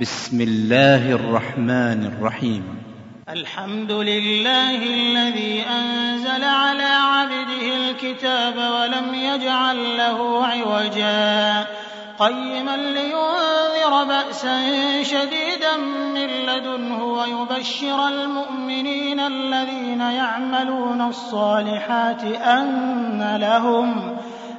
بسم الله الرحمن الرحيم. الحمد لله الذي أنزل على عبده الكتاب ولم يجعل له عوجا. قيما لينذر بأسا شديدا من لدنه ويبشر المؤمنين الذين يعملون الصالحات أن لهم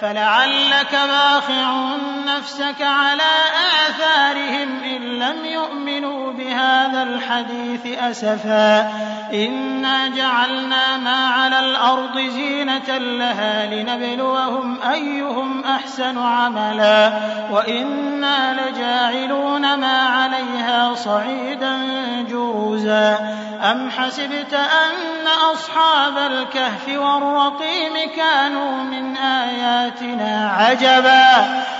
فلعلك باخع نفسك على آثارهم إن لم يؤمنوا بهذا الحديث أسفا. إنا جعلنا ما على الأرض زينة لها لنبلوهم أيهم أحسن عملا. وإنا لجاعلون ما عليها صعيدا جرزا أم حسبت أن أصحاب الكهف والرقيم كانوا من آياتنا عجبا؟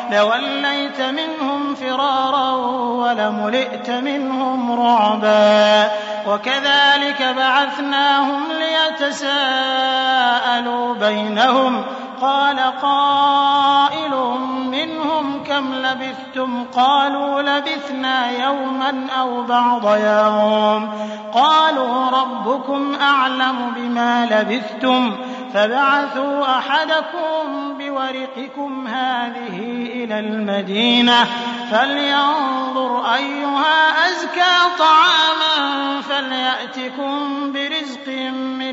لوليت منهم فرارا ولملئت منهم رعبا وكذلك بعثناهم ليتساءلوا بينهم قال قائل منهم كم لبثتم قالوا لبثنا يوما أو بعض يوم قالوا ربكم أعلم بما لبثتم فبعثوا أحدكم بورقكم هذه إلى المدينة فلينظر أيها أزكى طعاما فليأتكم برزق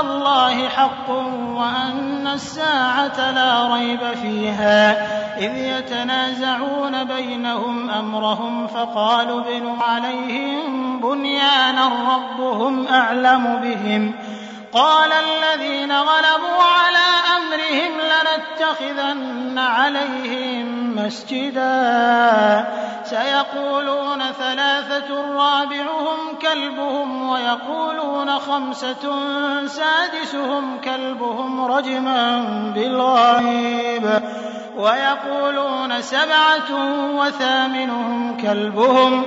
الله حق وأن الساعة لا ريب فيها. إذ يتنازعون بينهم أمرهم فقالوا ابنوا عليهم بنيانا ربهم أعلم بهم. قال الذين غلبوا على أمرهم لنتخذن عليهم مسجدا. سيقولون ثلاثة رابعهم كلبهم ويقولون خمسة سادسهم كلبهم رجما بالغيب. ويقولون سبعة وثامنهم كلبهم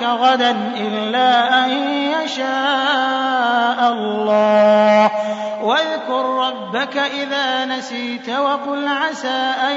ذلك غدا إلا أن يشاء الله. واذكر ربك إذا نسيت وقل عسى أن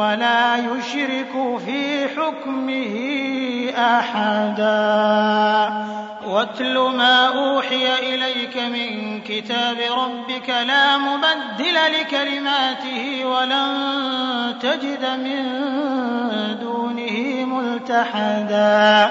ولا يشرك في حكمه أحدا. واتل ما أوحي إليك من كتاب ربك لا مبدل لكلماته ولن تجد من دونه ملتحدا.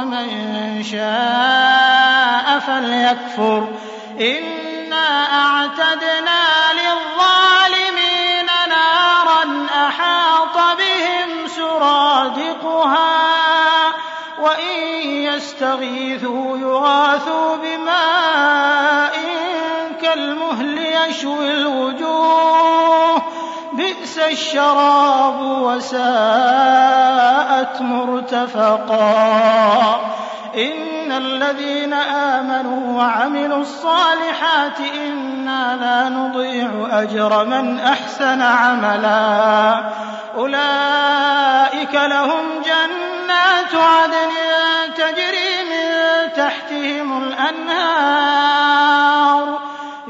ومن شاء فليكفر. إنا أعتدنا للظالمين نارا أحاط بهم سرادقها وإن يستغيثوا يغاثوا بماء كالمهل يشوي الوجوه الشراب وساءت مرتفقا. إن الذين آمنوا وعملوا الصالحات إنا لا نضيع أجر من أحسن عملا. أولئك لهم جنات عدن تجري من تحتهم الأنهار.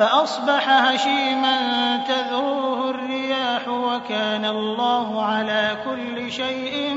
فأصبح هشيما تذروه الرياح وكان الله على كل شيء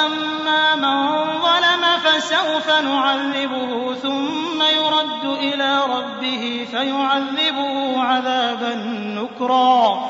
أما من ظلم فسوف نعذبه ثم يرد إلى ربه فيعذبه عذابا نكرا